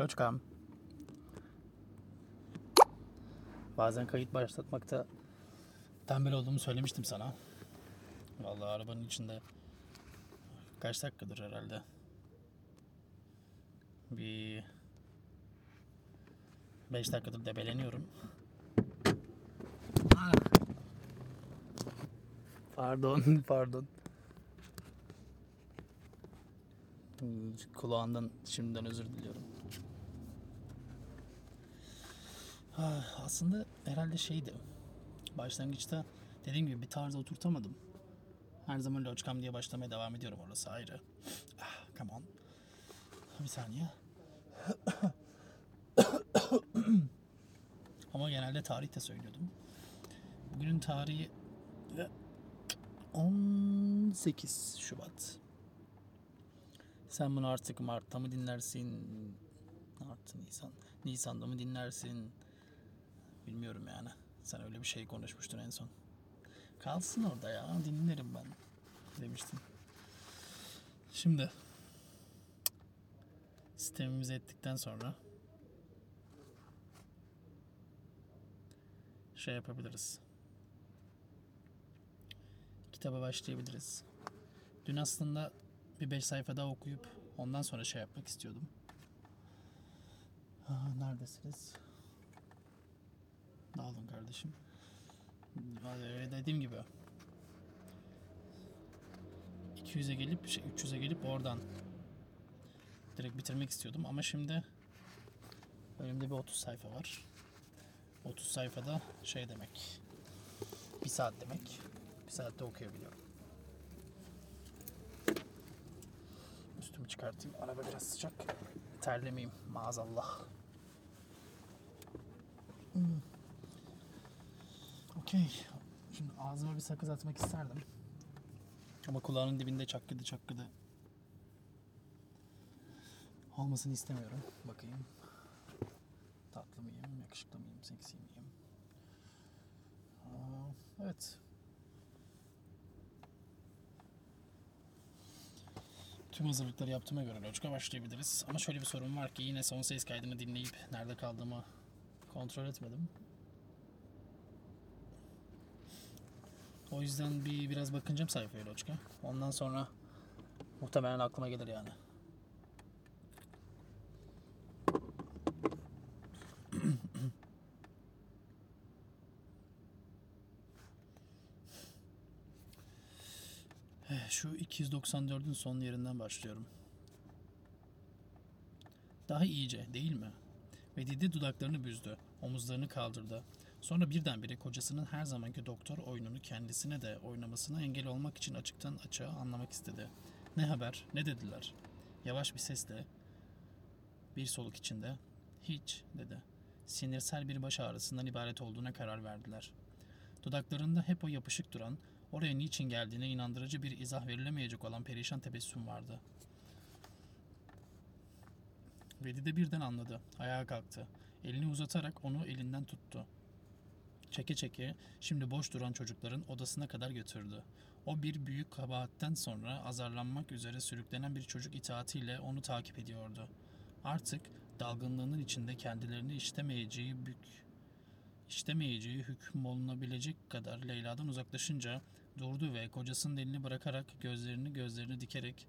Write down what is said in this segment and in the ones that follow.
Loçkam. Bazen kayıt başlatmakta tembel olduğumu söylemiştim sana. Vallahi arabanın içinde kaç dakikadır herhalde. Bir 5 dakikadır debeleniyorum. Ah. Pardon, pardon. Kulağından şimdiden özür diliyorum. Ah, Aslında herhalde şeydi. Başlangıçta dediğim gibi bir tarza oturtamadım. Her zaman loçkam diye başlamaya devam ediyorum orası ayrı. Ah, come on. Bir saniye. Ama genelde tarihte söylüyordum. Bugünün tarihi 18 Şubat. Sen bunu artık Mart'ta mı dinlersin? Mart, Nisan. Nisan'da mı dinlersin? Bilmiyorum yani. Sen öyle bir şey konuşmuştun en son. Kalsın orada ya. Dinlerim ben. Demiştin. Şimdi sistemimizi ettikten sonra şey yapabiliriz. Kitaba başlayabiliriz. Dün aslında bir 5 sayfa daha okuyup ondan sonra şey yapmak istiyordum. Aa, neredesiniz? Dağılın kardeşim. Ee, Dediğim gibi 200'e gelip şey 300'e gelip oradan direkt bitirmek istiyordum ama şimdi önümde bir 30 sayfa var. 30 sayfada şey demek. Bir saat demek. Bir saatte okuyabiliyorum. Üstümü çıkartayım. Araba biraz sıcak. Terlemeyeyim maazallah. Hmm. Okey. Şimdi ağzıma bir sakız atmak isterdim. Ama kulağının dibinde çakkıdı çakkıdı. Olmasını istemiyorum. Bakayım. Tatlı mıyım, yakışıklı mıyım, seksi miyim? Aa, evet. Tüm hazırlıkları yaptığıma göre Loçka başlayabiliriz. Ama şöyle bir sorun var ki yine son ses kaydını dinleyip nerede kaldığımı kontrol etmedim. O yüzden bir biraz bakınacağım sayfaya Loçka. Ondan sonra muhtemelen aklıma gelir yani. Şu 294'ün son yerinden başlıyorum. Daha iyice değil mi? Vedide dudaklarını büzdü, omuzlarını kaldırdı. Sonra birdenbire kocasının her zamanki doktor oyununu kendisine de oynamasına engel olmak için açıktan açığa anlamak istedi. Ne haber, ne dediler? Yavaş bir sesle, bir soluk içinde, hiç dedi. Sinirsel bir baş ağrısından ibaret olduğuna karar verdiler. Dudaklarında hep o yapışık duran, oraya niçin geldiğine inandırıcı bir izah verilemeyecek olan perişan tebessüm vardı. Vedi de birden anladı. Ayağa kalktı. Elini uzatarak onu elinden tuttu. Çeke çeke şimdi boş duran çocukların odasına kadar götürdü. O bir büyük kabahatten sonra azarlanmak üzere sürüklenen bir çocuk itaatiyle onu takip ediyordu. Artık dalgınlığının içinde kendilerini iştemeyeceği bük iştemeyeceği hüküm olunabilecek kadar Leyla'dan uzaklaşınca durdu ve kocasının elini bırakarak gözlerini gözlerini dikerek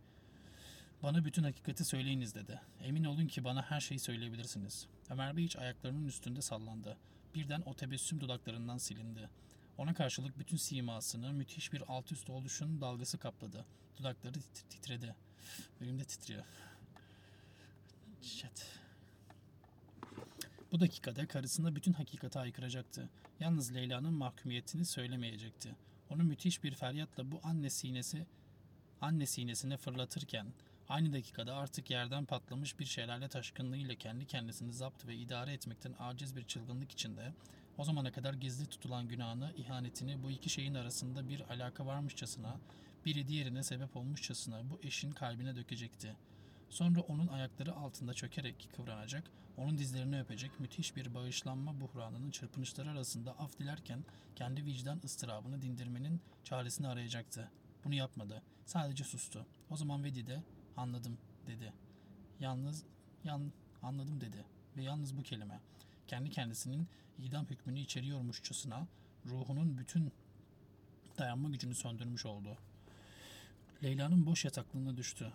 bana bütün hakikati söyleyiniz dedi. Emin olun ki bana her şeyi söyleyebilirsiniz. Ömer Bey hiç ayaklarının üstünde sallandı. Birden o tebessüm dudaklarından silindi. Ona karşılık bütün simasını müthiş bir alt üst oluşun dalgası kapladı. Dudakları tit- titredi. Benim de titriyor. Shit. Bu dakikada karısına bütün hakikati aykıracaktı. Yalnız Leyla'nın mahkumiyetini söylemeyecekti. Onu müthiş bir feryatla bu anne sinesi anne sinesine fırlatırken aynı dakikada artık yerden patlamış bir şelale taşkınlığıyla kendi kendisini zapt ve idare etmekten aciz bir çılgınlık içinde o zamana kadar gizli tutulan günahını, ihanetini bu iki şeyin arasında bir alaka varmışçasına, biri diğerine sebep olmuşçasına bu eşin kalbine dökecekti. Sonra onun ayakları altında çökerek kıvranacak, onun dizlerini öpecek, müthiş bir bağışlanma buhranının çırpınışları arasında af dilerken kendi vicdan ıstırabını dindirmenin çaresini arayacaktı. Bunu yapmadı. Sadece sustu. O zaman Vedi de anladım dedi. Yalnız yan Anladım dedi. Ve yalnız bu kelime. Kendi kendisinin idam hükmünü içeriyormuşçasına ruhunun bütün dayanma gücünü söndürmüş oldu. Leyla'nın boş yataklığına düştü.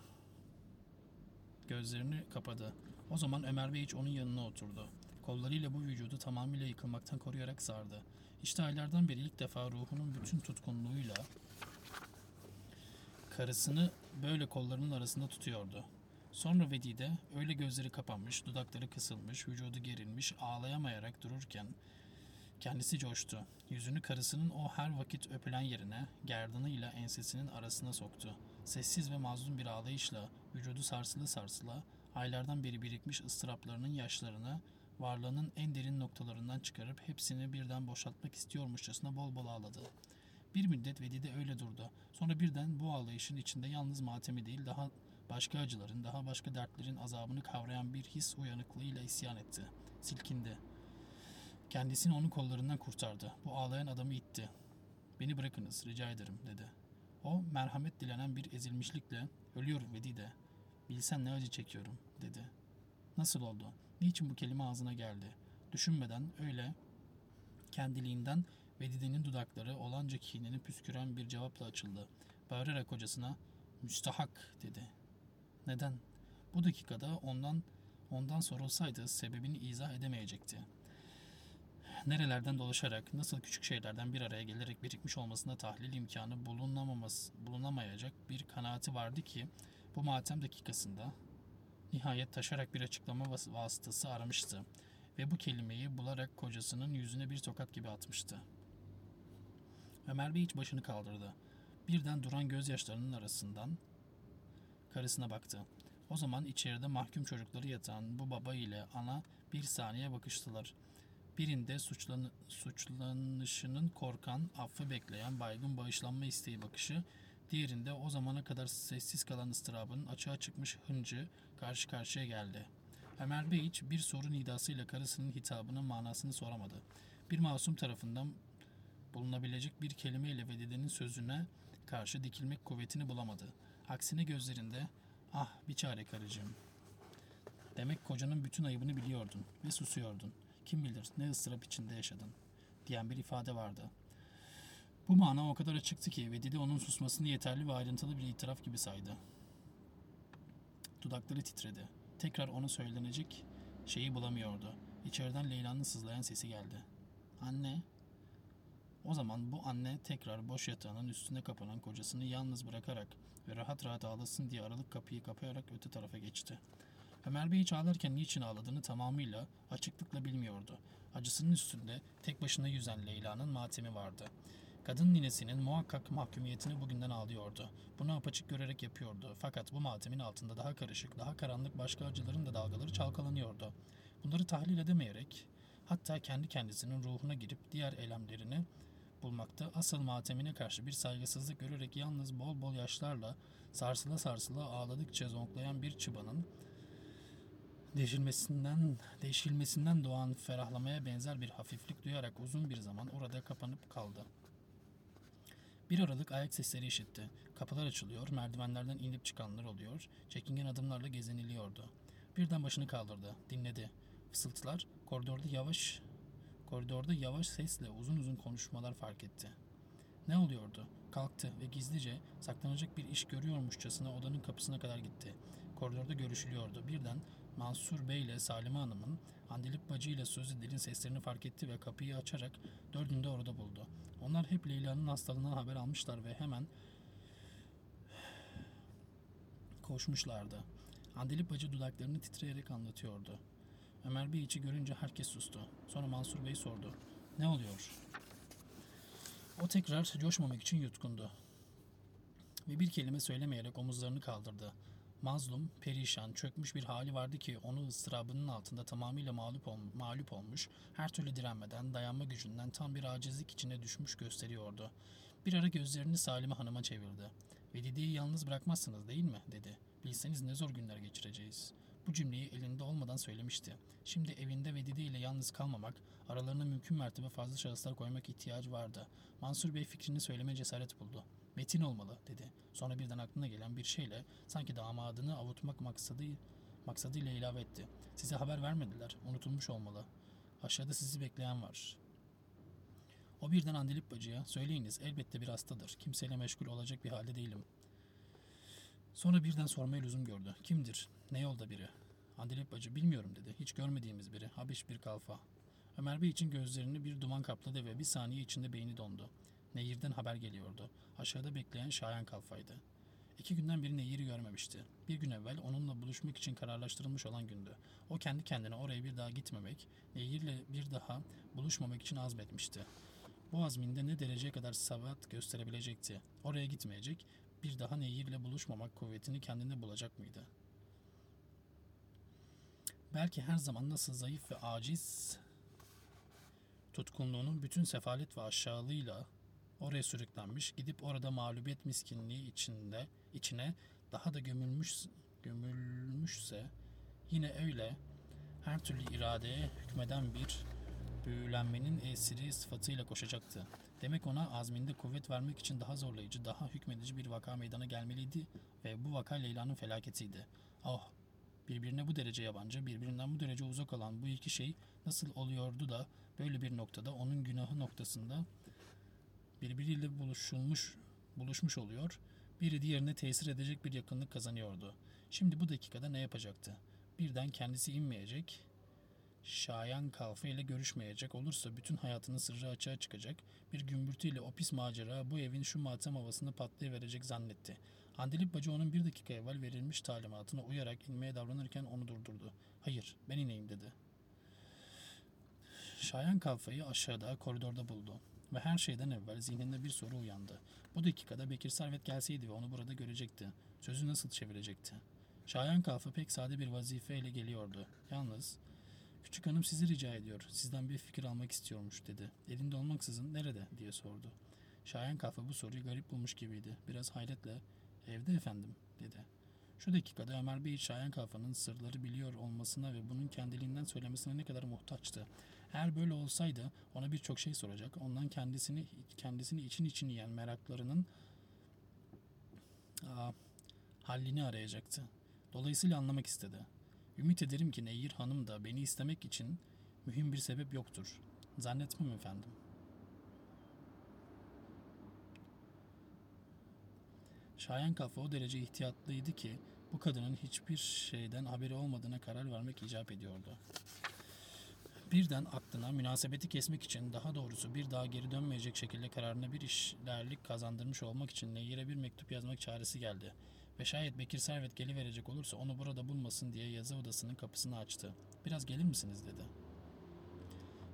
Gözlerini kapadı. O zaman Ömer Bey hiç onun yanına oturdu. Kollarıyla bu vücudu tamamıyla yıkılmaktan koruyarak sardı. İşte aylardan beri ilk defa ruhunun bütün tutkunluğuyla karısını böyle kollarının arasında tutuyordu. Sonra Vedide öyle gözleri kapanmış, dudakları kısılmış, vücudu gerilmiş, ağlayamayarak dururken kendisi coştu. Yüzünü karısının o her vakit öpülen yerine gerdanıyla ensesinin arasına soktu. Sessiz ve mazlum bir ağlayışla vücudu sarsılı sarsıla aylardan beri birikmiş ıstıraplarının yaşlarını varlığının en derin noktalarından çıkarıp hepsini birden boşaltmak istiyormuşçasına bol bol ağladı. Bir müddet Vedide öyle durdu. Sonra birden bu ağlayışın içinde yalnız matemi değil daha başka acıların, daha başka dertlerin azabını kavrayan bir his uyanıklığıyla isyan etti. Silkindi. Kendisini onun kollarından kurtardı. Bu ağlayan adamı itti. Beni bırakınız, rica ederim, dedi. O, merhamet dilenen bir ezilmişlikle, ölüyorum Vedide. Bilsen ne acı çekiyorum, dedi. Nasıl oldu? Niçin bu kelime ağzına geldi? Düşünmeden öyle kendiliğinden Vedide'nin dudakları olanca kinini püsküren bir cevapla açıldı. Bağırarak kocasına müstahak dedi. Neden? Bu dakikada ondan ondan sorulsaydı sebebini izah edemeyecekti. Nerelerden dolaşarak, nasıl küçük şeylerden bir araya gelerek birikmiş olmasında tahlil imkanı bulunamaması, bulunamayacak bir kanaati vardı ki bu matem dakikasında nihayet taşarak bir açıklama vas- vasıtası aramıştı ve bu kelimeyi bularak kocasının yüzüne bir tokat gibi atmıştı. Ömer Bey hiç başını kaldırdı. Birden duran gözyaşlarının arasından karısına baktı. O zaman içeride mahkum çocukları yatan bu baba ile ana bir saniye bakıştılar. Birinde suçlan suçlanışının korkan, affı bekleyen, baygın bağışlanma isteği bakışı, diğerinde o zamana kadar sessiz kalan ıstırabın açığa çıkmış hıncı karşı karşıya geldi. Ömer Bey hiç bir soru nidasıyla karısının hitabının manasını soramadı. Bir masum tarafından bulunabilecek bir kelimeyle Vedide'nin sözüne karşı dikilmek kuvvetini bulamadı. Aksine gözlerinde ah bir çare karıcığım. Demek kocanın bütün ayıbını biliyordun ve susuyordun. Kim bilir ne ıstırap içinde yaşadın diyen bir ifade vardı. Bu mana o kadar açıktı ki Vedide onun susmasını yeterli ve ayrıntılı bir itiraf gibi saydı. Dudakları titredi. Tekrar ona söylenecek şeyi bulamıyordu. İçeriden Leyla'nın sızlayan sesi geldi. Anne. O zaman bu anne tekrar boş yatağının üstüne kapanan kocasını yalnız bırakarak ve rahat rahat ağlasın diye aralık kapıyı kapayarak öte tarafa geçti. Ömer Bey hiç ağlarken niçin ağladığını tamamıyla açıklıkla bilmiyordu. Acısının üstünde tek başına yüzen Leyla'nın matemi vardı. Kadın ninesinin muhakkak mahkumiyetini bugünden ağlıyordu. Bunu apaçık görerek yapıyordu. Fakat bu matemin altında daha karışık, daha karanlık başka acıların da dalgaları çalkalanıyordu. Bunları tahlil edemeyerek, hatta kendi kendisinin ruhuna girip diğer eylemlerini bulmakta, asıl matemine karşı bir saygısızlık görerek yalnız bol bol yaşlarla sarsıla sarsıla ağladıkça zonklayan bir çıbanın deşilmesinden, deşilmesinden doğan ferahlamaya benzer bir hafiflik duyarak uzun bir zaman orada kapanıp kaldı. Bir aralık ayak sesleri işitti. Kapılar açılıyor, merdivenlerden inip çıkanlar oluyor, çekingen adımlarla geziniliyordu. Birden başını kaldırdı, dinledi. Fısıltılar, koridorda yavaş, koridorda yavaş sesle uzun uzun konuşmalar fark etti. Ne oluyordu? Kalktı ve gizlice saklanacak bir iş görüyormuşçasına odanın kapısına kadar gitti. Koridorda görüşülüyordu. Birden Mansur Bey ile Salime Hanım'ın Andilip Bacı ile söz edilen seslerini fark etti ve kapıyı açarak dördünü de orada buldu. Onlar hep Leyla'nın hastalığından haber almışlar ve hemen koşmuşlardı. Andilip Bacı dudaklarını titreyerek anlatıyordu. Ömer Bey içi görünce herkes sustu. Sonra Mansur Bey sordu. Ne oluyor? O tekrar coşmamak için yutkundu. Ve bir kelime söylemeyerek omuzlarını kaldırdı. Mazlum, perişan, çökmüş bir hali vardı ki onu ıstırabının altında tamamıyla mağlup, ol, mağlup olmuş, her türlü direnmeden, dayanma gücünden tam bir acizlik içine düşmüş gösteriyordu. Bir ara gözlerini Salime Hanım'a çevirdi. Velide'yi yalnız bırakmazsınız değil mi? dedi. Bilseniz ne zor günler geçireceğiz. Bu cümleyi elinde olmadan söylemişti. Şimdi evinde Vedide ile yalnız kalmamak, aralarına mümkün mertebe fazla şahıslar koymak ihtiyacı vardı. Mansur Bey fikrini söyleme cesaret buldu. Metin olmalı dedi. Sonra birden aklına gelen bir şeyle sanki damadını avutmak maksadı Maksadıyla ilave etti. Size haber vermediler. Unutulmuş olmalı. Aşağıda sizi bekleyen var. O birden Andilip bacıya söyleyiniz elbette bir hastadır. Kimseyle meşgul olacak bir halde değilim. Sonra birden sormaya lüzum gördü. Kimdir? Ne yolda biri? Andilip bacı bilmiyorum dedi. Hiç görmediğimiz biri. Habiş bir kalfa. Ömer Bey için gözlerini bir duman kapladı ve bir saniye içinde beyni dondu. Nehirden haber geliyordu. Aşağıda bekleyen Şayan kalfaydı. İki günden beri Nehir'i görmemişti. Bir gün evvel onunla buluşmak için kararlaştırılmış olan gündü. O kendi kendine oraya bir daha gitmemek, Nehir'le bir daha buluşmamak için azmetmişti. Bu azminde ne dereceye kadar sabat gösterebilecekti. Oraya gitmeyecek, bir daha Nehir'le buluşmamak kuvvetini kendinde bulacak mıydı? Belki her zaman nasıl zayıf ve aciz tutkunluğunun bütün sefalet ve aşağılığıyla oraya sürüklenmiş, gidip orada mağlubiyet miskinliği içinde içine daha da gömülmüş gömülmüşse yine öyle her türlü iradeye hükmeden bir büyülenmenin esiri sıfatıyla koşacaktı. Demek ona azminde kuvvet vermek için daha zorlayıcı, daha hükmedici bir vaka meydana gelmeliydi ve bu vaka Leyla'nın felaketiydi. Oh, birbirine bu derece yabancı, birbirinden bu derece uzak olan bu iki şey nasıl oluyordu da böyle bir noktada onun günahı noktasında birbiriyle buluşulmuş buluşmuş oluyor, biri diğerine tesir edecek bir yakınlık kazanıyordu. Şimdi bu dakikada ne yapacaktı? Birden kendisi inmeyecek, Şayan Kalfa ile görüşmeyecek olursa bütün hayatının sırrı açığa çıkacak, bir gümbürtüyle o pis macera bu evin şu matem havasını patlayıverecek zannetti. Andilip bacı onun bir dakika evvel verilmiş talimatına uyarak inmeye davranırken onu durdurdu. Hayır, ben ineyim dedi. Şayan Kalfa'yı aşağıda koridorda buldu ve her şeyden evvel zihninde bir soru uyandı. Bu dakikada Bekir Servet gelseydi ve onu burada görecekti. Sözü nasıl çevirecekti? Şayan Kalfa pek sade bir vazifeyle geliyordu. Yalnız Küçük hanım sizi rica ediyor. Sizden bir fikir almak istiyormuş dedi. Elinde olmaksızın nerede diye sordu. Şayan Kalfa bu soruyu garip bulmuş gibiydi. Biraz hayretle evde efendim dedi. Şu dakikada Ömer Bey Şayan Kalfa'nın sırları biliyor olmasına ve bunun kendiliğinden söylemesine ne kadar muhtaçtı. Eğer böyle olsaydı ona birçok şey soracak. Ondan kendisini kendisini için için yiyen meraklarının aa, hallini arayacaktı. Dolayısıyla anlamak istedi. Ümit ederim ki Nehir Hanım da beni istemek için mühim bir sebep yoktur. Zannetmem efendim. Şayan kafa o derece ihtiyatlıydı ki bu kadının hiçbir şeyden haberi olmadığına karar vermek icap ediyordu. Birden aklına münasebeti kesmek için daha doğrusu bir daha geri dönmeyecek şekilde kararına bir işlerlik kazandırmış olmak için Nehir'e bir mektup yazmak çaresi geldi. Ve şayet Bekir Servet geliverecek olursa onu burada bulmasın diye yazı odasının kapısını açtı. Biraz gelir misiniz dedi.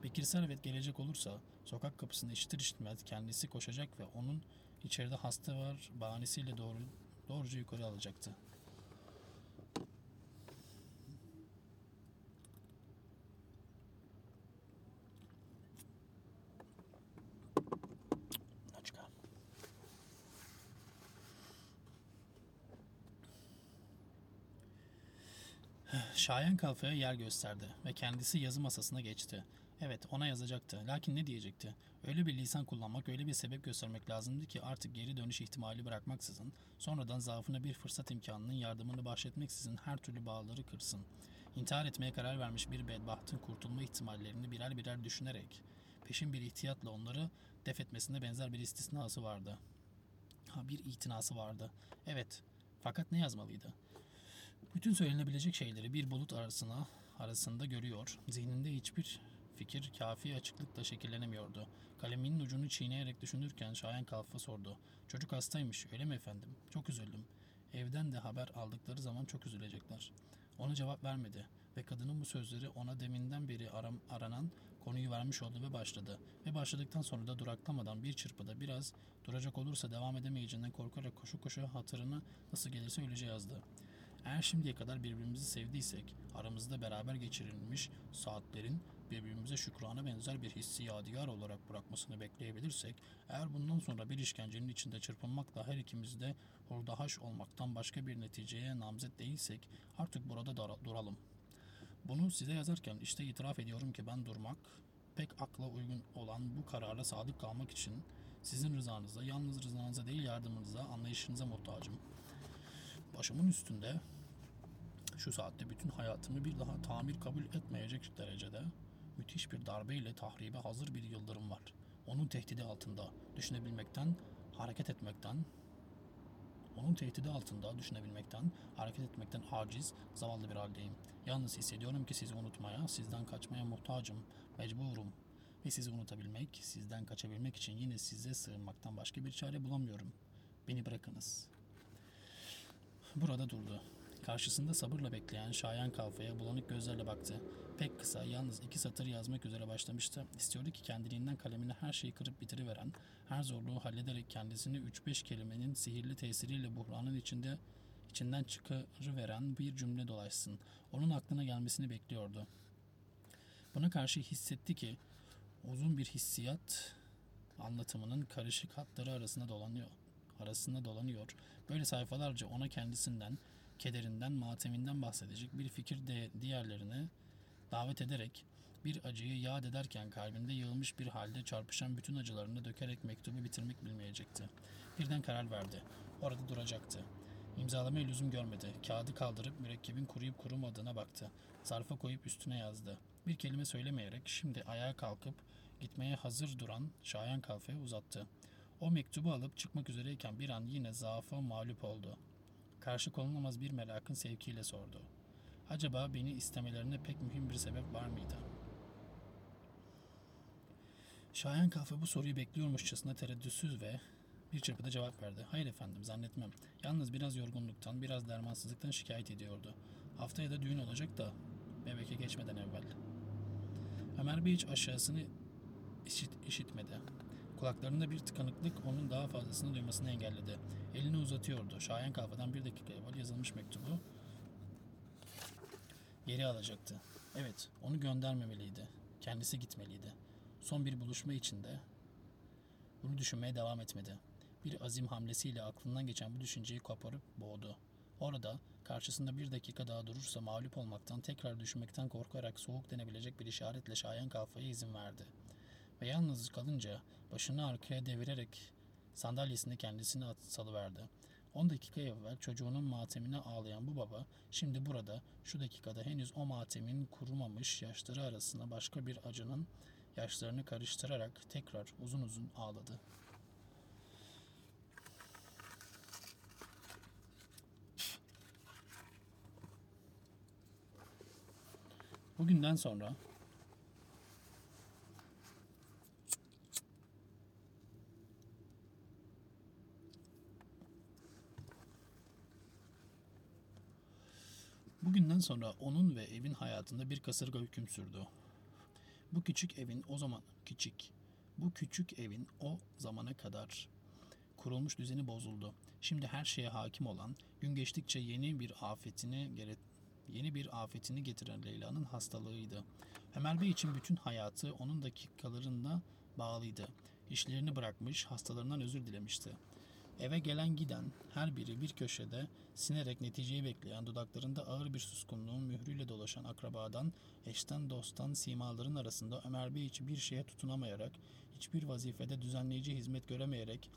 Bekir Servet gelecek olursa sokak kapısını işitir işitmez kendisi koşacak ve onun içeride hasta var bahanesiyle doğru, doğruca yukarı alacaktı. Şayan kalfaya yer gösterdi ve kendisi yazı masasına geçti. Evet ona yazacaktı. Lakin ne diyecekti? Öyle bir lisan kullanmak, öyle bir sebep göstermek lazımdı ki artık geri dönüş ihtimali bırakmaksızın, sonradan zaafına bir fırsat imkanının yardımını bahşetmeksizin her türlü bağları kırsın. İntihar etmeye karar vermiş bir bedbahtın kurtulma ihtimallerini birer birer düşünerek, peşin bir ihtiyatla onları def etmesine benzer bir istisnası vardı. Ha bir itinası vardı. Evet. Fakat ne yazmalıydı? Bütün söylenebilecek şeyleri bir bulut arasına arasında görüyor. Zihninde hiçbir fikir kafi açıklıkla şekillenemiyordu. Kaleminin ucunu çiğneyerek düşünürken Şayan Kalfa sordu. Çocuk hastaymış öyle mi efendim? Çok üzüldüm. Evden de haber aldıkları zaman çok üzülecekler. Ona cevap vermedi ve kadının bu sözleri ona deminden beri aram, aranan konuyu vermiş oldu ve başladı. Ve başladıktan sonra da duraklamadan bir çırpıda biraz duracak olursa devam edemeyeceğinden korkarak koşu koşu hatırını nasıl gelirse öylece yazdı. Eğer şimdiye kadar birbirimizi sevdiysek, aramızda beraber geçirilmiş saatlerin birbirimize şükrana benzer bir hissi yadigar olarak bırakmasını bekleyebilirsek, eğer bundan sonra bir işkencenin içinde çırpınmakla her ikimiz de hurdahaş olmaktan başka bir neticeye namzet değilsek, artık burada duralım. Bunu size yazarken işte itiraf ediyorum ki ben durmak, pek akla uygun olan bu karara sadık kalmak için sizin rızanıza, yalnız rızanıza değil yardımınıza, anlayışınıza muhtacım. Başımın üstünde Şu saatte bütün hayatımı bir daha tamir kabul etmeyecek derecede müthiş bir darbeyle tahribe hazır bir yıldırım var. Onun tehdidi altında düşünebilmekten, hareket etmekten, onun tehdidi altında düşünebilmekten, hareket etmekten aciz, zavallı bir haldeyim. Yalnız hissediyorum ki sizi unutmaya, sizden kaçmaya muhtacım, mecburum. Ve sizi unutabilmek, sizden kaçabilmek için yine size sığınmaktan başka bir çare bulamıyorum. Beni bırakınız. Burada durdu. Karşısında sabırla bekleyen Şayan kalfaya bulanık gözlerle baktı. Pek kısa, yalnız iki satır yazmak üzere başlamıştı. İstiyordu ki kendiliğinden kalemine her şeyi kırıp bitiriveren, her zorluğu hallederek kendisini 3-5 kelimenin sihirli tesiriyle buhranın içinde içinden çıkarıveren bir cümle dolaşsın. Onun aklına gelmesini bekliyordu. Buna karşı hissetti ki uzun bir hissiyat anlatımının karışık hatları arasında dolanıyor. Arasında dolanıyor. Böyle sayfalarca ona kendisinden, kederinden, mateminden bahsedecek bir fikir de diğerlerine davet ederek bir acıyı yad ederken kalbinde yığılmış bir halde çarpışan bütün acılarını dökerek mektubu bitirmek bilmeyecekti. Birden karar verdi. Orada duracaktı. İmzalamaya lüzum görmedi. Kağıdı kaldırıp mürekkebin kuruyup kurumadığına baktı. Zarfa koyup üstüne yazdı. Bir kelime söylemeyerek şimdi ayağa kalkıp gitmeye hazır duran Şayan Kalfa'ya uzattı. O mektubu alıp çıkmak üzereyken bir an yine zaafa mağlup oldu. Karşı konulamaz bir merakın sevkiyle sordu. Acaba beni istemelerine pek mühim bir sebep var mıydı? Şayan Kalfa bu soruyu bekliyormuşçasına tereddütsüz ve bir çırpıda cevap verdi. Hayır efendim zannetmem. Yalnız biraz yorgunluktan, biraz dermansızlıktan şikayet ediyordu. Haftaya da düğün olacak da bebeke geçmeden evvel. Ömer Bey hiç aşağısını işit, işitmedi. Kulaklarında bir tıkanıklık onun daha fazlasını duymasını engelledi. Elini uzatıyordu. Şayan kafadan bir dakika evvel yazılmış mektubu geri alacaktı. Evet, onu göndermemeliydi. Kendisi gitmeliydi. Son bir buluşma içinde bunu düşünmeye devam etmedi. Bir azim hamlesiyle aklından geçen bu düşünceyi koparıp boğdu. Orada karşısında bir dakika daha durursa mağlup olmaktan tekrar düşünmekten korkarak soğuk denebilecek bir işaretle şayan kalfaya izin verdi. Ve yalnız kalınca başını arkaya devirerek sandalyesinde kendisini at salıverdi. 10 dakika evvel çocuğunun matemine ağlayan bu baba şimdi burada şu dakikada henüz o matemin kurumamış yaşları arasına başka bir acının yaşlarını karıştırarak tekrar uzun uzun ağladı. Bugünden sonra Bugünden sonra onun ve evin hayatında bir kasırga hüküm sürdü. Bu küçük evin o zaman küçük. Bu küçük evin o zamana kadar kurulmuş düzeni bozuldu. Şimdi her şeye hakim olan, gün geçtikçe yeni bir afetini gere yeni bir afetini getiren Leyla'nın hastalığıydı. Ömer Bey için bütün hayatı onun dakikalarında bağlıydı. İşlerini bırakmış, hastalarından özür dilemişti. Eve gelen giden her biri bir köşede sinerek neticeyi bekleyen dudaklarında ağır bir suskunluğun mührüyle dolaşan akrabadan, eşten dosttan simaların arasında Ömer Bey için bir şeye tutunamayarak, hiçbir vazifede düzenleyici hizmet göremeyerek,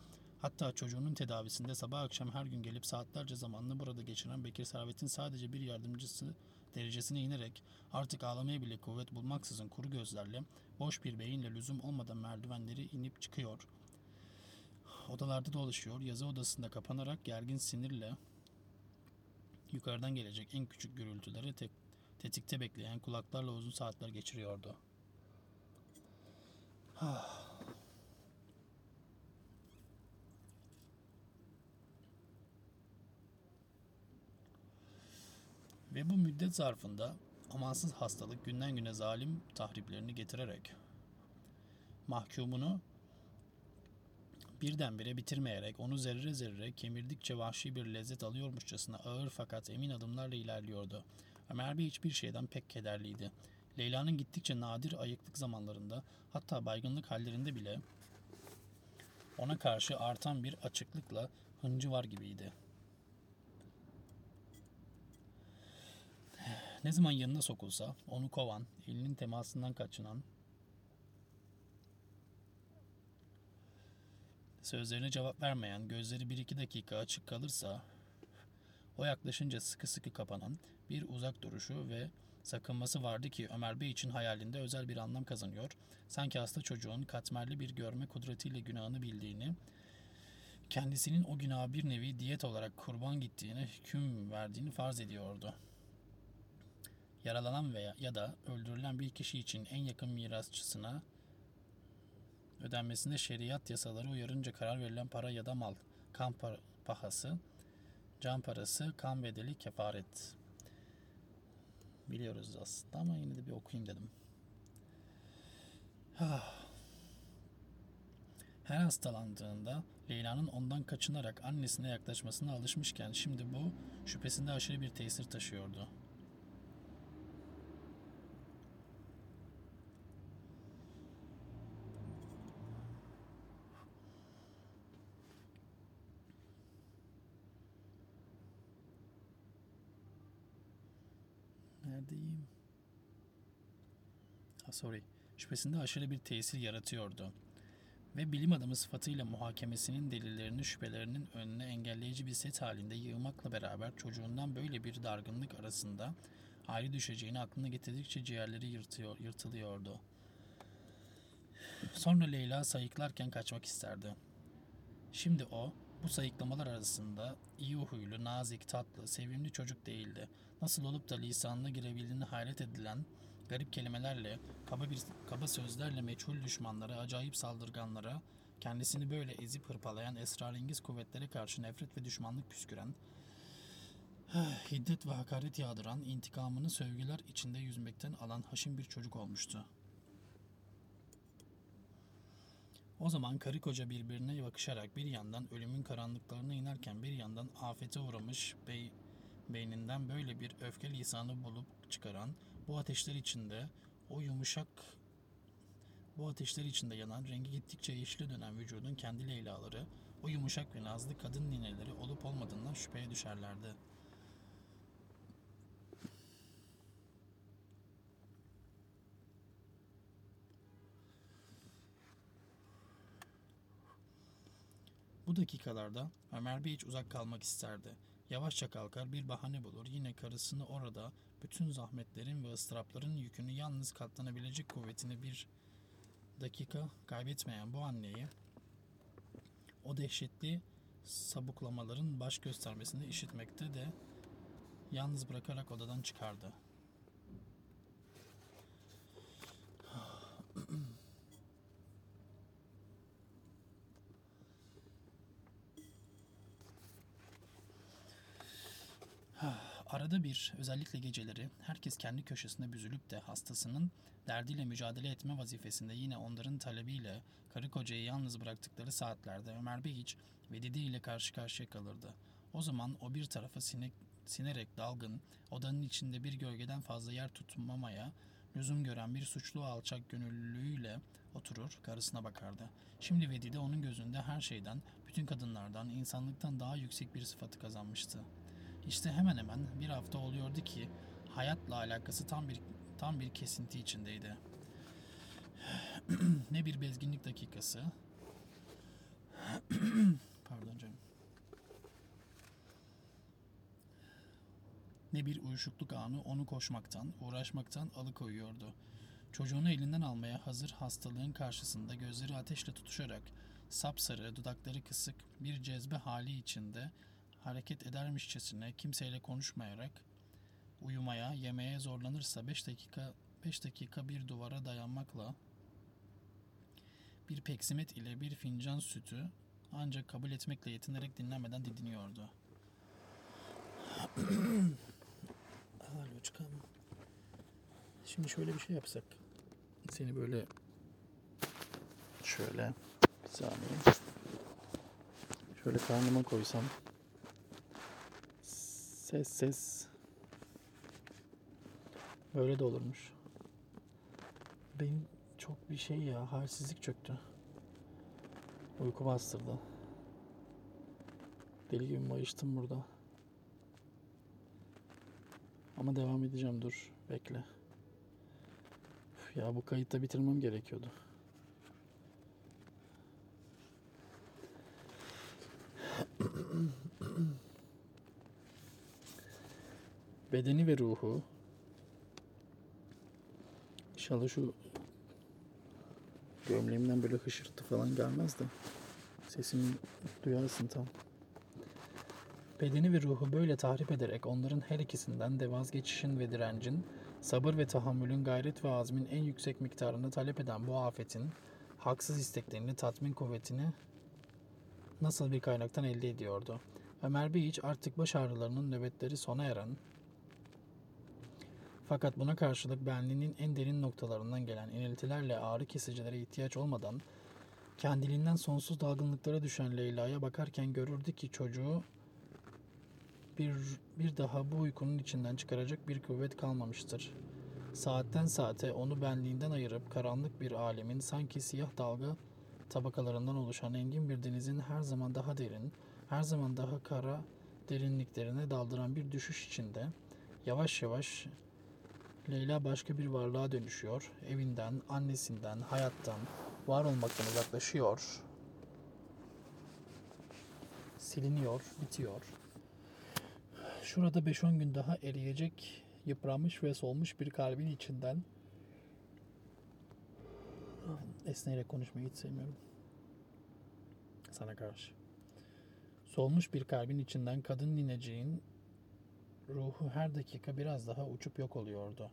hatta çocuğunun tedavisinde sabah akşam her gün gelip saatlerce zamanını burada geçiren Bekir Servet'in sadece bir yardımcısı derecesine inerek artık ağlamaya bile kuvvet bulmaksızın kuru gözlerle, boş bir beyinle lüzum olmadan merdivenleri inip çıkıyor.'' Odalarda dolaşıyor. Yazı odasında kapanarak gergin sinirle yukarıdan gelecek en küçük gürültüleri tek, tetikte bekleyen kulaklarla uzun saatler geçiriyordu. Ve bu müddet zarfında amansız hastalık günden güne zalim tahriplerini getirerek mahkumunu birdenbire bitirmeyerek onu zerre zerre kemirdikçe vahşi bir lezzet alıyormuşçasına ağır fakat emin adımlarla ilerliyordu. Ömer Bey hiçbir şeyden pek kederliydi. Leyla'nın gittikçe nadir ayıklık zamanlarında hatta baygınlık hallerinde bile ona karşı artan bir açıklıkla hıncı var gibiydi. Ne zaman yanına sokulsa onu kovan, elinin temasından kaçınan, Sözlerine cevap vermeyen, gözleri bir iki dakika açık kalırsa, o yaklaşınca sıkı sıkı kapanan, bir uzak duruşu ve sakınması vardı ki Ömer Bey için hayalinde özel bir anlam kazanıyor. Sanki hasta çocuğun katmerli bir görme kudretiyle günahını bildiğini, kendisinin o günaha bir nevi diyet olarak kurban gittiğini, hüküm verdiğini farz ediyordu. Yaralanan veya ya da öldürülen bir kişi için en yakın mirasçısına ödenmesinde şeriat yasaları uyarınca karar verilen para ya da mal, kan pahası, can parası, kan bedeli, kefaret. Biliyoruz aslında ama yine de bir okuyayım dedim. Ah. Her hastalandığında Leyla'nın ondan kaçınarak annesine yaklaşmasına alışmışken şimdi bu şüphesinde aşırı bir tesir taşıyordu. Neredeyim? Ha, sorry. Şüphesinde aşırı bir tesir yaratıyordu. Ve bilim adamı sıfatıyla muhakemesinin delillerini şüphelerinin önüne engelleyici bir set halinde yığmakla beraber çocuğundan böyle bir dargınlık arasında ayrı düşeceğini aklına getirdikçe ciğerleri yırtıyor, yırtılıyordu. Sonra Leyla sayıklarken kaçmak isterdi. Şimdi o, bu sayıklamalar arasında iyi huylu, nazik, tatlı, sevimli çocuk değildi. Nasıl olup da lisanına girebildiğini hayret edilen, garip kelimelerle, kaba bir kaba sözlerle meçhul düşmanlara, acayip saldırganlara, kendisini böyle ezip hırpalayan esrarengiz kuvvetlere karşı nefret ve düşmanlık püsküren, hiddet ve hakaret yağdıran, intikamını sövgüler içinde yüzmekten alan haşin bir çocuk olmuştu. O zaman karı koca birbirine bakışarak bir yandan ölümün karanlıklarına inerken bir yandan afete uğramış bey, beyninden böyle bir öfke lisanı bulup çıkaran bu ateşler içinde o yumuşak bu ateşler içinde yanan rengi gittikçe yeşile dönen vücudun kendi leylaları o yumuşak ve nazlı kadın nineleri olup olmadığından şüpheye düşerlerdi. Bu dakikalarda Ömer Bey hiç uzak kalmak isterdi. Yavaşça kalkar bir bahane bulur yine karısını orada bütün zahmetlerin ve ıstırapların yükünü yalnız katlanabilecek kuvvetini bir dakika kaybetmeyen bu anneyi o dehşetli sabuklamaların baş göstermesini işitmekte de yalnız bırakarak odadan çıkardı. Arada bir, özellikle geceleri, herkes kendi köşesinde büzülüp de hastasının derdiyle mücadele etme vazifesinde yine onların talebiyle karı kocayı yalnız bıraktıkları saatlerde Ömer Bey hiç Vedide ile karşı karşıya kalırdı. O zaman o bir tarafa sinek, sinerek dalgın, odanın içinde bir gölgeden fazla yer tutmamaya lüzum gören bir suçlu alçak gönüllülüğüyle oturur, karısına bakardı. Şimdi Vedide onun gözünde her şeyden, bütün kadınlardan, insanlıktan daha yüksek bir sıfatı kazanmıştı. İşte hemen hemen bir hafta oluyordu ki hayatla alakası tam bir tam bir kesinti içindeydi. ne bir bezginlik dakikası. Pardon canım. Ne bir uyuşukluk anı onu koşmaktan, uğraşmaktan alıkoyuyordu. Çocuğunu elinden almaya hazır hastalığın karşısında gözleri ateşle tutuşarak, sapsarı, dudakları kısık bir cezbe hali içinde hareket edermişçesine kimseyle konuşmayarak uyumaya, yemeğe zorlanırsa 5 dakika 5 dakika bir duvara dayanmakla bir peksimet ile bir fincan sütü ancak kabul etmekle yetinerek dinlemeden didiniyordu. Alo çıkalım. Şimdi şöyle bir şey yapsak. Seni böyle şöyle bir saniye. Şöyle karnıma koysam. Ses ses. Böyle de olurmuş. Benim çok bir şey ya halsizlik çöktü. Uyku bastırdı. Deli gibi mayıştım burada. Ama devam edeceğim dur. Bekle. Üf ya bu kayıtta bitirmem gerekiyordu. Bedeni ve ruhu İnşallah şu gömleğimden böyle hışırtı falan gelmez de sesimi duyarsın tam. Bedeni ve ruhu böyle tahrip ederek onların her ikisinden de vazgeçişin ve direncin, sabır ve tahammülün gayret ve azmin en yüksek miktarını talep eden bu afetin, haksız isteklerini, tatmin kuvvetini nasıl bir kaynaktan elde ediyordu? Ömer Beyiç artık baş ağrılarının nöbetleri sona eren, fakat buna karşılık benliğinin en derin noktalarından gelen iniltilerle ağrı kesicilere ihtiyaç olmadan kendiliğinden sonsuz dalgınlıklara düşen Leyla'ya bakarken görürdü ki çocuğu bir, bir daha bu uykunun içinden çıkaracak bir kuvvet kalmamıştır. Saatten saate onu benliğinden ayırıp karanlık bir alemin sanki siyah dalga tabakalarından oluşan engin bir denizin her zaman daha derin, her zaman daha kara derinliklerine daldıran bir düşüş içinde yavaş yavaş Leyla başka bir varlığa dönüşüyor. Evinden, annesinden, hayattan, var olmaktan uzaklaşıyor. Siliniyor, bitiyor. Şurada 5-10 gün daha eriyecek, yıpranmış ve solmuş bir kalbin içinden esneyerek konuşmayı hiç sevmiyorum. Sana karşı. Solmuş bir kalbin içinden kadın nineciğin ruhu her dakika biraz daha uçup yok oluyordu.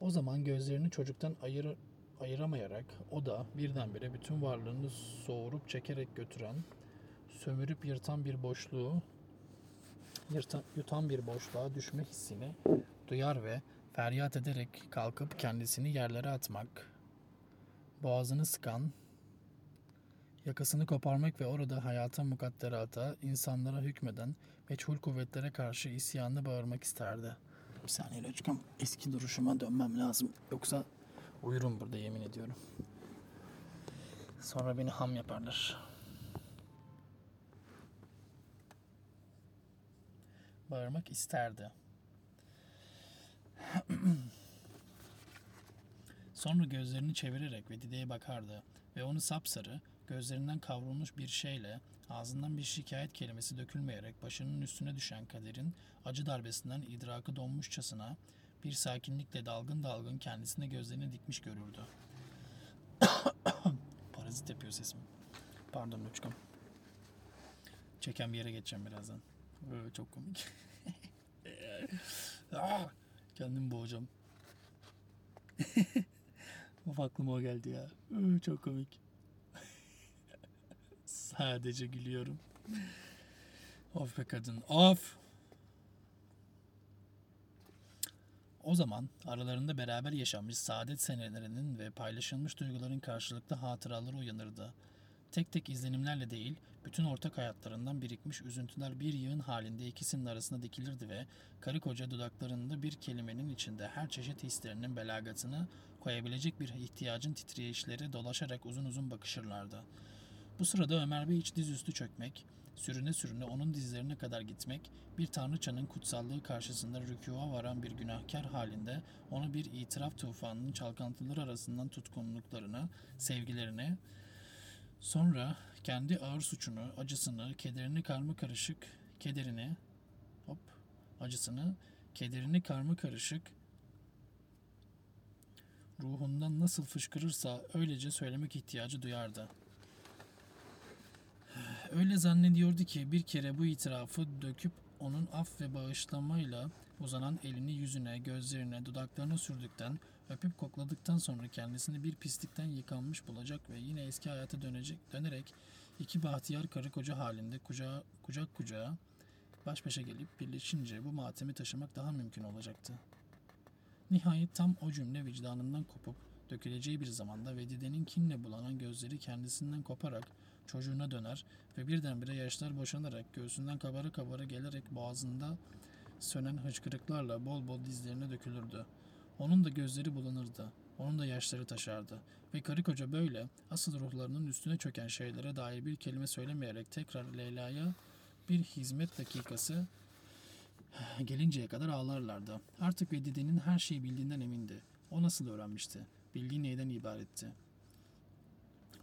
O zaman gözlerini çocuktan ayır, ayıramayarak o da birdenbire bütün varlığını soğurup çekerek götüren, sömürüp yırtan bir boşluğu, yırtan, yutan bir boşluğa düşme hissini duyar ve feryat ederek kalkıp kendisini yerlere atmak, boğazını sıkan, yakasını koparmak ve orada hayata mukadderata, insanlara hükmeden meçhul kuvvetlere karşı isyanını bağırmak isterdi. Bir saniye Loçkam, eski duruşuma dönmem lazım. Yoksa uyurum burada yemin ediyorum. Sonra beni ham yaparlar. Bağırmak isterdi. Sonra gözlerini çevirerek ve Dide'ye bakardı ve onu sapsarı, gözlerinden kavrulmuş bir şeyle ağzından bir şikayet kelimesi dökülmeyerek başının üstüne düşen kaderin acı darbesinden idrakı donmuşçasına bir sakinlikle dalgın dalgın kendisine gözlerini dikmiş görürdü. Parazit yapıyor sesim. Pardon Uçkam. Çeken bir yere geçeceğim birazdan. Böyle çok komik. Ah, Kendimi boğacağım. of aklıma o geldi ya. Çok komik. Sadece gülüyorum. Of be kadın. Of. O zaman aralarında beraber yaşanmış saadet senelerinin ve paylaşılmış duyguların karşılıklı hatıraları uyanırdı. Tek tek izlenimlerle değil, bütün ortak hayatlarından birikmiş üzüntüler bir yığın halinde ikisinin arasında dikilirdi ve karı koca dudaklarında bir kelimenin içinde her çeşit hislerinin belagatını koyabilecek bir ihtiyacın titreyişleri dolaşarak uzun uzun bakışırlardı. Bu sırada Ömer Bey hiç dizüstü çökmek, sürüne sürüne onun dizlerine kadar gitmek, bir tanrıçanın kutsallığı karşısında rükûa varan bir günahkar halinde onu bir itiraf tufanının çalkantıları arasından tutkunluklarını, sevgilerini, sonra kendi ağır suçunu, acısını, kederini karma karışık, kederini, hop, acısını, kederini karma karışık, ruhundan nasıl fışkırırsa öylece söylemek ihtiyacı duyardı. Öyle zannediyordu ki bir kere bu itirafı döküp onun af ve bağışlamayla uzanan elini yüzüne, gözlerine, dudaklarına sürdükten, öpüp kokladıktan sonra kendisini bir pislikten yıkanmış bulacak ve yine eski hayata dönecek, dönerek iki bahtiyar karı koca halinde kucağa, kucak kucağa baş başa gelip birleşince bu matemi taşımak daha mümkün olacaktı. Nihayet tam o cümle vicdanından kopup döküleceği bir zamanda ve Dide'nin kinle bulanan gözleri kendisinden koparak çocuğuna döner ve birdenbire yaşlar boşanarak göğsünden kabara kabara gelerek boğazında sönen hıçkırıklarla bol bol dizlerine dökülürdü. Onun da gözleri bulanırdı. Onun da yaşları taşardı. Ve karı koca böyle asıl ruhlarının üstüne çöken şeylere dair bir kelime söylemeyerek tekrar Leyla'ya bir hizmet dakikası gelinceye kadar ağlarlardı. Artık Vedide'nin her şeyi bildiğinden emindi. O nasıl öğrenmişti? Bildiği neyden ibaretti?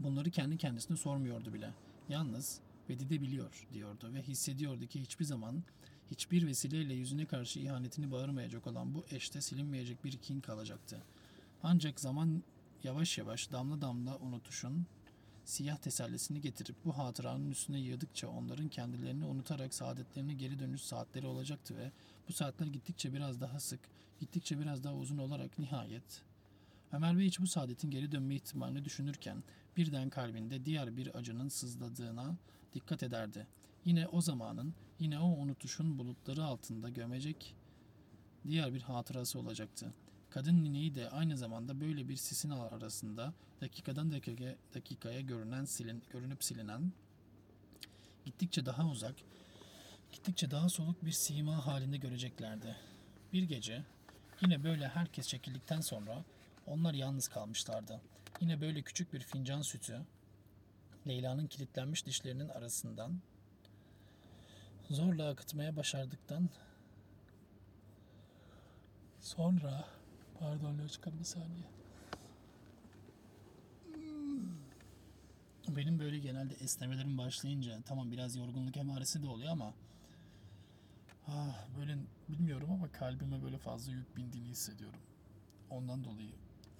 Bunları kendi kendisine sormuyordu bile. Yalnız Vedide biliyor diyordu ve hissediyordu ki hiçbir zaman Hiçbir vesileyle yüzüne karşı ihanetini bağırmayacak olan bu eşte silinmeyecek bir kin kalacaktı. Ancak zaman yavaş yavaş damla damla unutuşun siyah tesellisini getirip bu hatıranın üstüne yığdıkça onların kendilerini unutarak saadetlerine geri dönüş saatleri olacaktı ve bu saatler gittikçe biraz daha sık, gittikçe biraz daha uzun olarak nihayet Ömer Bey hiç bu saadetin geri dönme ihtimalini düşünürken birden kalbinde diğer bir acının sızladığına dikkat ederdi. Yine o zamanın, yine o unutuşun bulutları altında gömecek diğer bir hatırası olacaktı. Kadın nineyi de aynı zamanda böyle bir sisin arasında dakikadan dakikaya, dakikaya görünen silin, görünüp silinen gittikçe daha uzak, gittikçe daha soluk bir sima halinde göreceklerdi. Bir gece yine böyle herkes çekildikten sonra onlar yalnız kalmışlardı. Yine böyle küçük bir fincan sütü Leyla'nın kilitlenmiş dişlerinin arasından zorla akıtmaya başardıktan sonra pardon Loçkan bir saniye. Benim böyle genelde esnemelerim başlayınca tamam biraz yorgunluk emaresi de oluyor ama ah, böyle bilmiyorum ama kalbime böyle fazla yük bindiğini hissediyorum. Ondan dolayı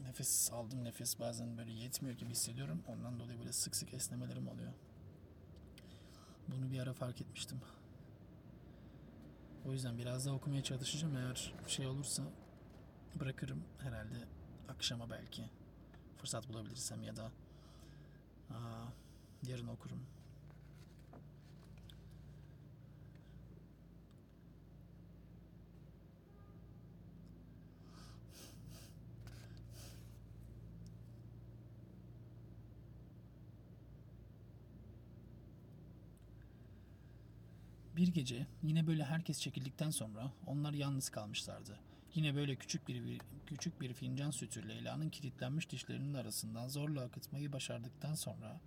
nefes aldım nefes bazen böyle yetmiyor gibi hissediyorum. Ondan dolayı böyle sık sık esnemelerim oluyor. Bunu bir ara fark etmiştim. O yüzden biraz daha okumaya çalışacağım. Eğer şey olursa bırakırım herhalde akşama belki. Fırsat bulabilirsem ya da aa, yarın okurum. Gece yine böyle herkes çekildikten sonra onlar yalnız kalmışlardı. Yine böyle küçük bir, küçük bir fincan sütü Leyla'nın kilitlenmiş dişlerinin arasından zorla akıtmayı başardıktan sonra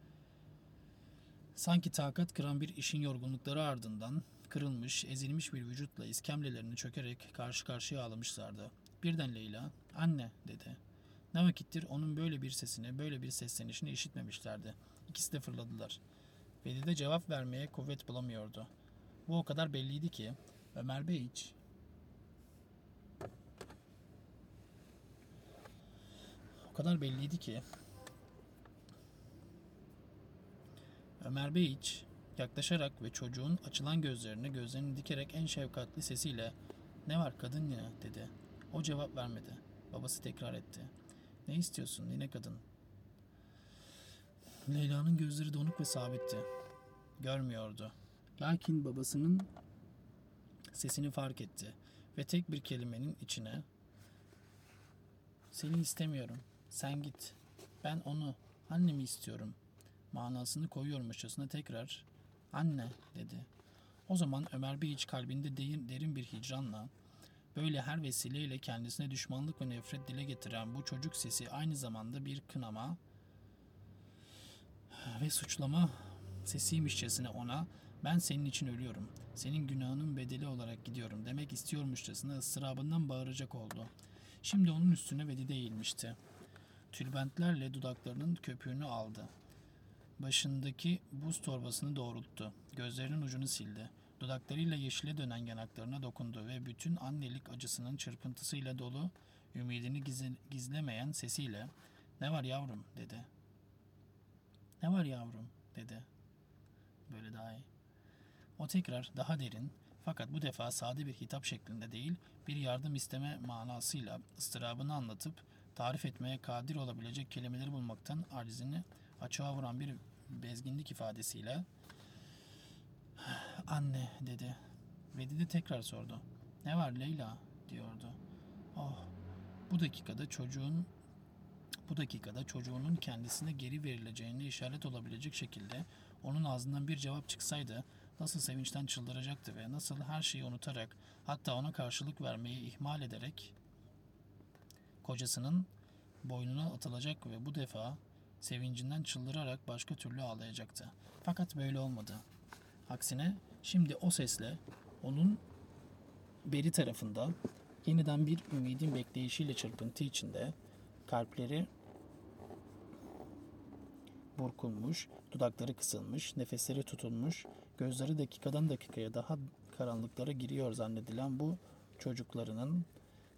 sanki takat kıran bir işin yorgunlukları ardından kırılmış, ezilmiş bir vücutla iskemlelerini çökerek karşı karşıya ağlamışlardı. Birden Leyla, anne dedi. Ne vakittir onun böyle bir sesini, böyle bir seslenişini işitmemişlerdi. İkisi de fırladılar. Veli de cevap vermeye kuvvet bulamıyordu. Bu o kadar belliydi ki Ömer Bey hiç o kadar belliydi ki Ömer Bey hiç yaklaşarak ve çocuğun açılan gözlerine gözlerini dikerek en şefkatli sesiyle ne var kadın ya dedi. O cevap vermedi. Babası tekrar etti. Ne istiyorsun yine kadın? Leyla'nın gözleri donuk ve sabitti. Görmüyordu. Lakin babasının sesini fark etti ve tek bir kelimenin içine seni istemiyorum. Sen git. Ben onu, annemi istiyorum. Manasını koyuyormuşçasına tekrar anne dedi. O zaman Ömer Bey hiç kalbinde derin, derin bir hicranla böyle her vesileyle kendisine düşmanlık ve nefret dile getiren bu çocuk sesi aynı zamanda bir kınama ve suçlama sesiymişçesine ona ben senin için ölüyorum. Senin günahının bedeli olarak gidiyorum demek istiyormuşçasına ıstırabından bağıracak oldu. Şimdi onun üstüne Vedide eğilmişti. Tülbentlerle dudaklarının köpüğünü aldı. Başındaki buz torbasını doğrulttu. Gözlerinin ucunu sildi. Dudaklarıyla yeşile dönen yanaklarına dokundu ve bütün annelik acısının çırpıntısıyla dolu, ümidini gizle- gizlemeyen sesiyle ''Ne var yavrum?'' dedi. ''Ne var yavrum?'' dedi. Böyle daha iyi. O tekrar daha derin fakat bu defa sade bir hitap şeklinde değil, bir yardım isteme manasıyla ıstırabını anlatıp tarif etmeye kadir olabilecek kelimeleri bulmaktan acizini açığa vuran bir bezginlik ifadesiyle anne dedi. Vedide tekrar sordu. Ne var Leyla diyordu. Oh bu dakikada çocuğun bu dakikada çocuğunun kendisine geri verileceğine işaret olabilecek şekilde onun ağzından bir cevap çıksaydı nasıl sevinçten çıldıracaktı ve nasıl her şeyi unutarak hatta ona karşılık vermeyi ihmal ederek kocasının boynuna atılacak ve bu defa sevincinden çıldırarak başka türlü ağlayacaktı. Fakat böyle olmadı. Aksine şimdi o sesle onun beri tarafında yeniden bir ümidin bekleyişiyle çırpıntı içinde kalpleri burkulmuş, dudakları kısılmış, nefesleri tutulmuş, gözleri dakikadan dakikaya daha karanlıklara giriyor zannedilen bu çocuklarının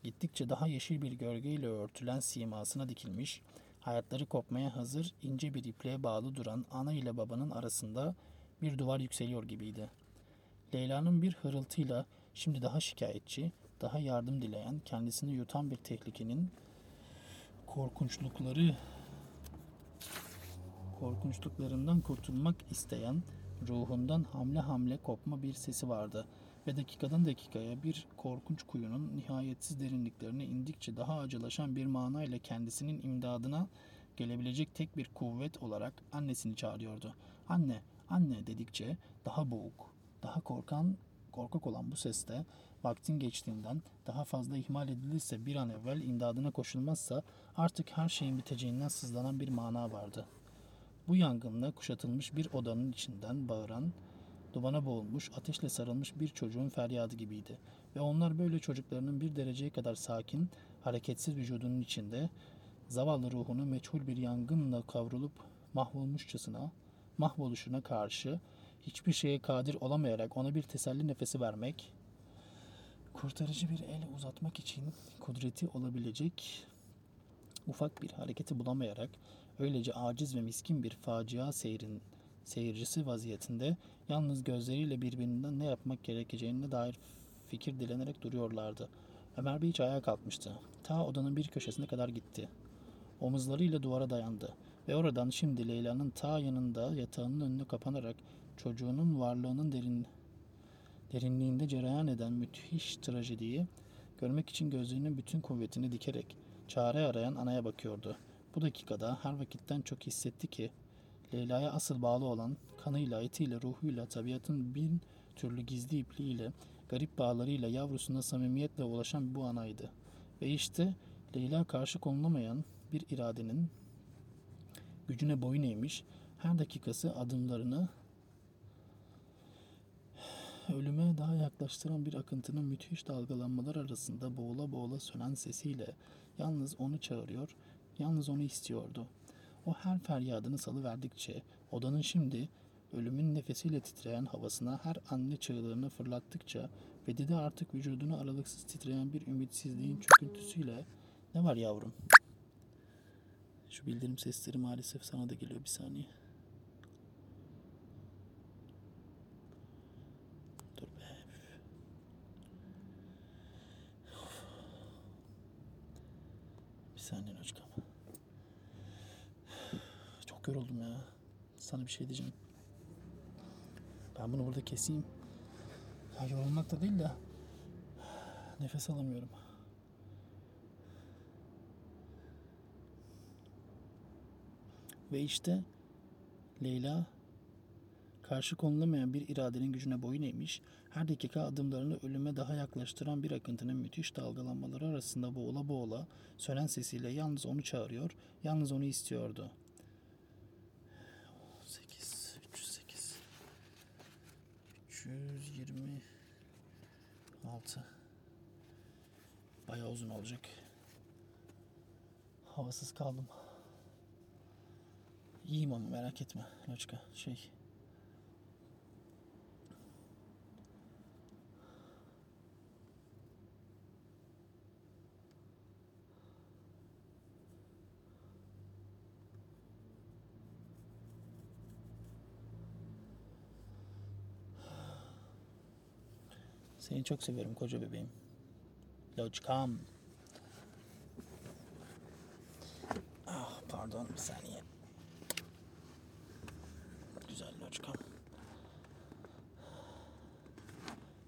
gittikçe daha yeşil bir gölgeyle örtülen simasına dikilmiş, hayatları kopmaya hazır ince bir ipliğe bağlı duran ana ile babanın arasında bir duvar yükseliyor gibiydi. Leyla'nın bir hırıltıyla şimdi daha şikayetçi, daha yardım dileyen, kendisini yutan bir tehlikenin korkunçlukları korkunçluklarından kurtulmak isteyen ruhundan hamle hamle kopma bir sesi vardı ve dakikadan dakikaya bir korkunç kuyunun nihayetsiz derinliklerine indikçe daha acılaşan bir manayla kendisinin imdadına gelebilecek tek bir kuvvet olarak annesini çağırıyordu. Anne, anne dedikçe daha boğuk, daha korkan, korkak olan bu seste vaktin geçtiğinden daha fazla ihmal edilirse bir an evvel imdadına koşulmazsa artık her şeyin biteceğinden sızlanan bir mana vardı. Bu yangınla kuşatılmış bir odanın içinden bağıran, duvana boğulmuş, ateşle sarılmış bir çocuğun feryadı gibiydi. Ve onlar böyle çocuklarının bir dereceye kadar sakin, hareketsiz vücudunun içinde zavallı ruhunu meçhul bir yangınla kavrulup mahvolmuşçasına, mahvoluşuna karşı hiçbir şeye kadir olamayarak ona bir teselli nefesi vermek, kurtarıcı bir el uzatmak için kudreti olabilecek ufak bir hareketi bulamayarak öylece aciz ve miskin bir facia seyrin seyircisi vaziyetinde yalnız gözleriyle birbirinden ne yapmak gerekeceğine dair fikir dilenerek duruyorlardı. Ömer Bey hiç ayağa kalkmıştı. Ta odanın bir köşesine kadar gitti. Omuzlarıyla duvara dayandı ve oradan şimdi Leyla'nın ta yanında yatağının önüne kapanarak çocuğunun varlığının derin derinliğinde cereyan eden müthiş trajediyi görmek için gözlerinin bütün kuvvetini dikerek çare arayan anaya bakıyordu. Bu dakikada her vakitten çok hissetti ki Leyla'ya asıl bağlı olan kanıyla, etiyle, ruhuyla, tabiatın bin türlü gizli ipliğiyle, garip bağlarıyla yavrusuna samimiyetle ulaşan bu anaydı. Ve işte Leyla karşı konulamayan bir iradenin gücüne boyun eğmiş, her dakikası adımlarını ölüme daha yaklaştıran bir akıntının müthiş dalgalanmalar arasında boğula boğula sönen sesiyle yalnız onu çağırıyor, yalnız onu istiyordu. O her feryadını salıverdikçe odanın şimdi ölümün nefesiyle titreyen havasına her anne çığlığını fırlattıkça ve dede artık vücudunu aralıksız titreyen bir ümitsizliğin çöküntüsüyle ne var yavrum? Şu bildirim sesleri maalesef sana da geliyor bir saniye. Saniye Özkan. Çok yoruldum ya. Sana bir şey diyeceğim. Ben bunu burada keseyim. Ya yorulmak da değil de nefes alamıyorum. Ve işte Leyla karşı konulamayan bir iradenin gücüne boyun eğmiş, her dakika adımlarını ölüme daha yaklaştıran bir akıntının müthiş dalgalanmaları arasında boğula boğula sönen sesiyle yalnız onu çağırıyor, yalnız onu istiyordu. 8, 308, 326. Bayağı uzun olacak. Havasız kaldım. İyiyim ama merak etme Loçka. Şey... Seni çok seviyorum koca bebeğim. Loçkam. Ah pardon bir saniye. Güzel loçkam.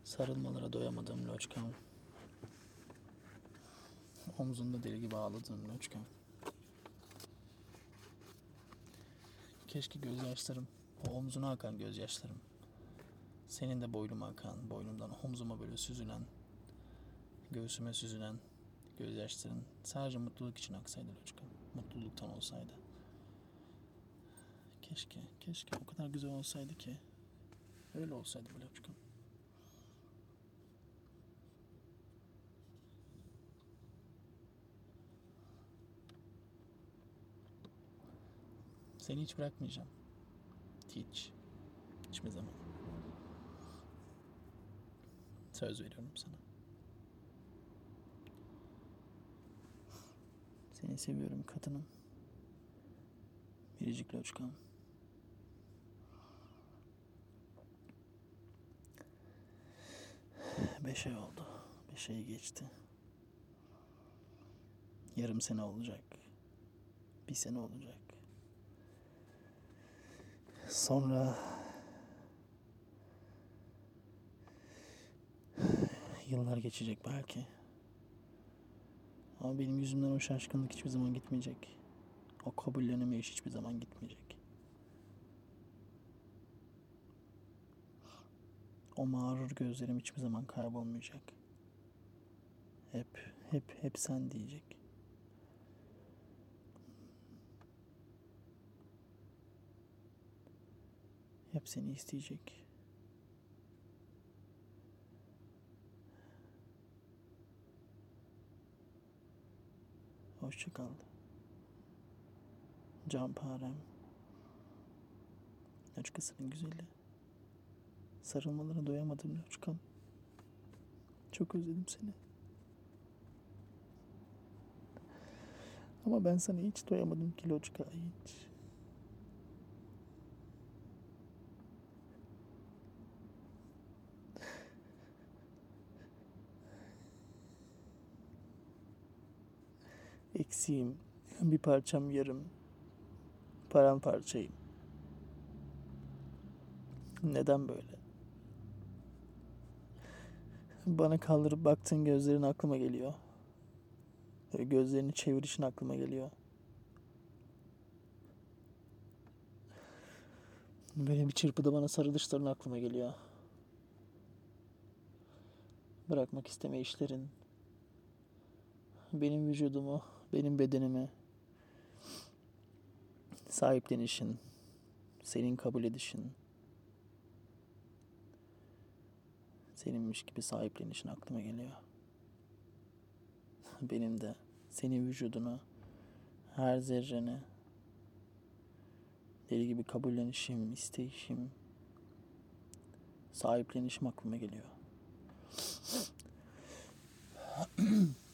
Sarılmalara doyamadım loçkam. Omzunda deli gibi ağladın loçkam. Keşke gözyaşlarım, o omzuna akan gözyaşlarım senin de boynuma akan, boynumdan omzuma böyle süzülen, göğsüme süzülen gözyaşların sadece mutluluk için aksaydı Loçka. Mutluluktan olsaydı. Keşke, keşke o kadar güzel olsaydı ki. Öyle olsaydı bu Loçka. Seni hiç bırakmayacağım. Hiç. Hiçbir zaman. Söz veriyorum sana. Seni seviyorum kadınım. Biricik loçkam. Beş ay oldu. Beş ayı geçti. Yarım sene olacak. Bir sene olacak. Sonra yıllar geçecek belki. Ama benim yüzümden o şaşkınlık hiçbir zaman gitmeyecek. O kabullenemeyiş hiçbir zaman gitmeyecek. O mağrur gözlerim hiçbir zaman kaybolmayacak. Hep, hep, hep sen diyecek. Hep seni isteyecek. Hoşça kal. Canparem. Loçkasının güzeli. Sarılmalara doyamadım Loçkam. Çok özledim seni. Ama ben sana hiç doyamadım ki Loçka hiç. Eksiğim. Bir parçam yarım. Paramparçayım. Neden böyle? Bana kaldırıp baktığın gözlerin aklıma geliyor. Gözlerini çevirişin aklıma geliyor. Böyle bir çırpıda bana sarılışların aklıma geliyor. Bırakmak isteme işlerin. Benim vücudumu, benim bedenimi sahiplenişin, senin kabul edişin, seninmiş gibi sahiplenişin aklıma geliyor. Benim de senin vücudunu, her zerreni deli gibi kabullenişim, isteyişim, sahiplenişim aklıma geliyor.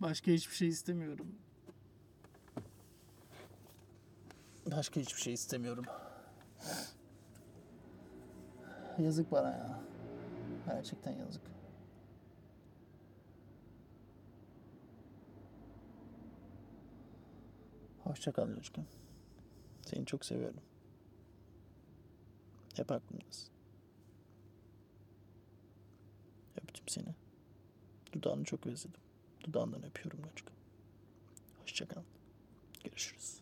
Başka hiçbir şey istemiyorum. Başka hiçbir şey istemiyorum. Yazık bana ya. Gerçekten yazık. Hoşça kal Loçkan. Seni çok seviyorum. Hep aklımdasın. Öptüm seni. Dudağını çok özledim. Dudağından öpüyorum Nacık. Hoşçakal. Görüşürüz.